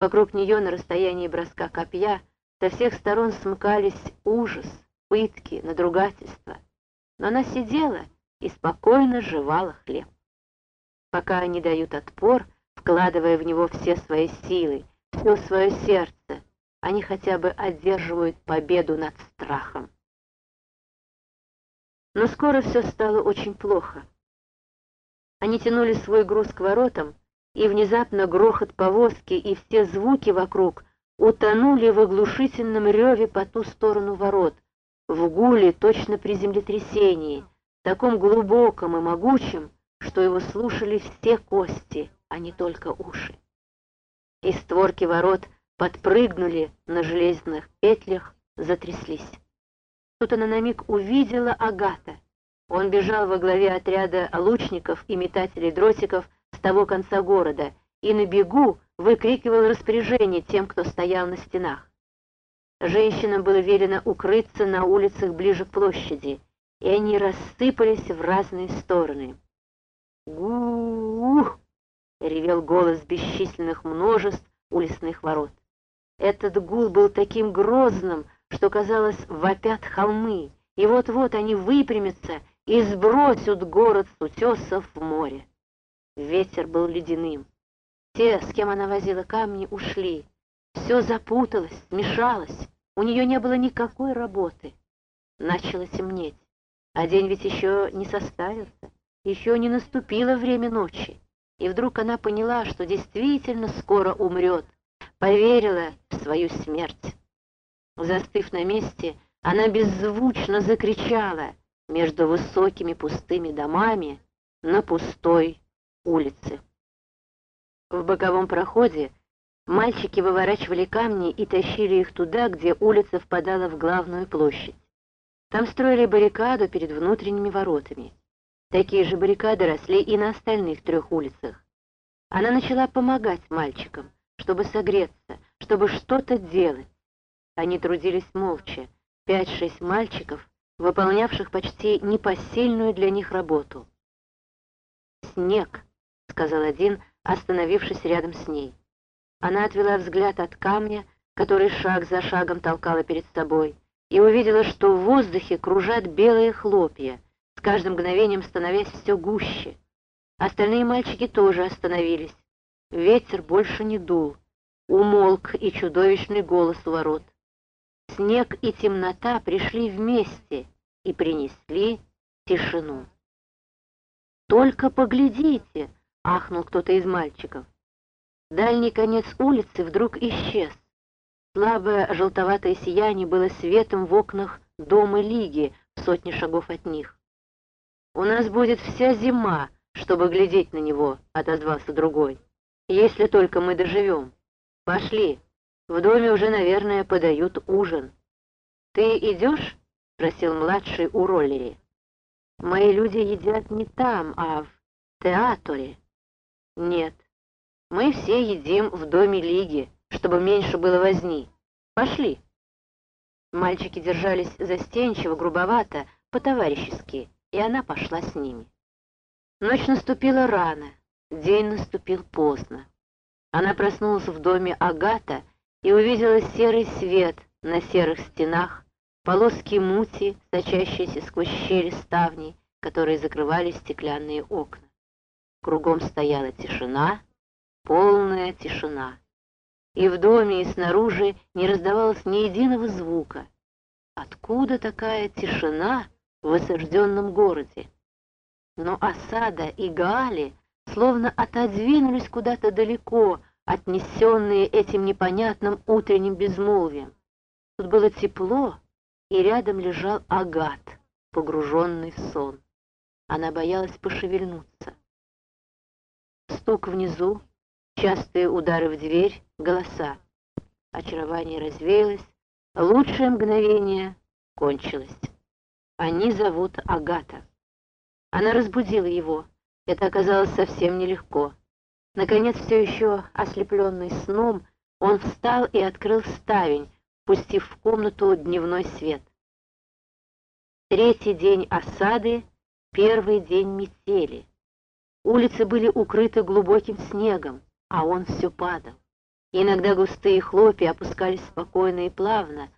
Вокруг нее на расстоянии броска копья со всех сторон смыкались ужас, пытки, надругательства. Но она сидела и спокойно жевала хлеб. Пока они дают отпор, вкладывая в него все свои силы, все свое сердце, они хотя бы одерживают победу над страхом. Но скоро все стало очень плохо. Они тянули свой груз к воротам, и внезапно грохот повозки и все звуки вокруг утонули в оглушительном реве по ту сторону ворот, в гуле точно при землетрясении, таком глубоком и могучем, что его слушали все кости, а не только уши. И створки ворот подпрыгнули на железных петлях, затряслись. Тут она на миг увидела Агата. Он бежал во главе отряда лучников и метателей дротиков с того конца города и на бегу выкрикивал распоряжение тем, кто стоял на стенах. Женщинам было велено укрыться на улицах ближе к площади, и они рассыпались в разные стороны. «Гу-ух!» — ревел голос бесчисленных множеств улицных ворот. Этот гул был таким грозным, что, казалось, вопят холмы, и вот-вот они выпрямятся и сбросят город с утесов в море. Ветер был ледяным. Те, с кем она возила камни, ушли. Все запуталось, смешалось. У нее не было никакой работы. Начало темнеть. А день ведь еще не составился. Еще не наступило время ночи, и вдруг она поняла, что действительно скоро умрет, поверила в свою смерть. Застыв на месте, она беззвучно закричала между высокими пустыми домами на пустой улице. В боковом проходе мальчики выворачивали камни и тащили их туда, где улица впадала в главную площадь. Там строили баррикаду перед внутренними воротами. Такие же баррикады росли и на остальных трех улицах. Она начала помогать мальчикам, чтобы согреться, чтобы что-то делать. Они трудились молча, пять-шесть мальчиков, выполнявших почти непосильную для них работу. «Снег», — сказал один, остановившись рядом с ней. Она отвела взгляд от камня, который шаг за шагом толкала перед собой, и увидела, что в воздухе кружат белые хлопья — с каждым мгновением становясь все гуще. Остальные мальчики тоже остановились. Ветер больше не дул. Умолк и чудовищный голос у ворот. Снег и темнота пришли вместе и принесли тишину. «Только поглядите!» — ахнул кто-то из мальчиков. Дальний конец улицы вдруг исчез. Слабое желтоватое сияние было светом в окнах дома Лиги в сотне шагов от них. «У нас будет вся зима, чтобы глядеть на него», — отозвался другой. «Если только мы доживем. Пошли. В доме уже, наверное, подают ужин». «Ты идешь?» — спросил младший у роллери. «Мои люди едят не там, а в театре». «Нет, мы все едим в доме Лиги, чтобы меньше было возни. Пошли». Мальчики держались застенчиво, грубовато, по-товарищески и она пошла с ними. Ночь наступила рано, день наступил поздно. Она проснулась в доме Агата и увидела серый свет на серых стенах, полоски мути, сочащиеся сквозь щели ставней, которые закрывали стеклянные окна. Кругом стояла тишина, полная тишина. И в доме, и снаружи не раздавалось ни единого звука. Откуда такая тишина? в осажденном городе. Но осада и Гаали словно отодвинулись куда-то далеко, отнесенные этим непонятным утренним безмолвием. Тут было тепло, и рядом лежал Агат, погруженный в сон. Она боялась пошевельнуться. Стук внизу, частые удары в дверь, голоса. Очарование развеялось, лучшее мгновение кончилось. Они зовут Агата. Она разбудила его. Это оказалось совсем нелегко. Наконец, все еще ослепленный сном, он встал и открыл ставень, пустив в комнату дневной свет. Третий день осады, первый день метели. Улицы были укрыты глубоким снегом, а он все падал. Иногда густые хлопья опускались спокойно и плавно,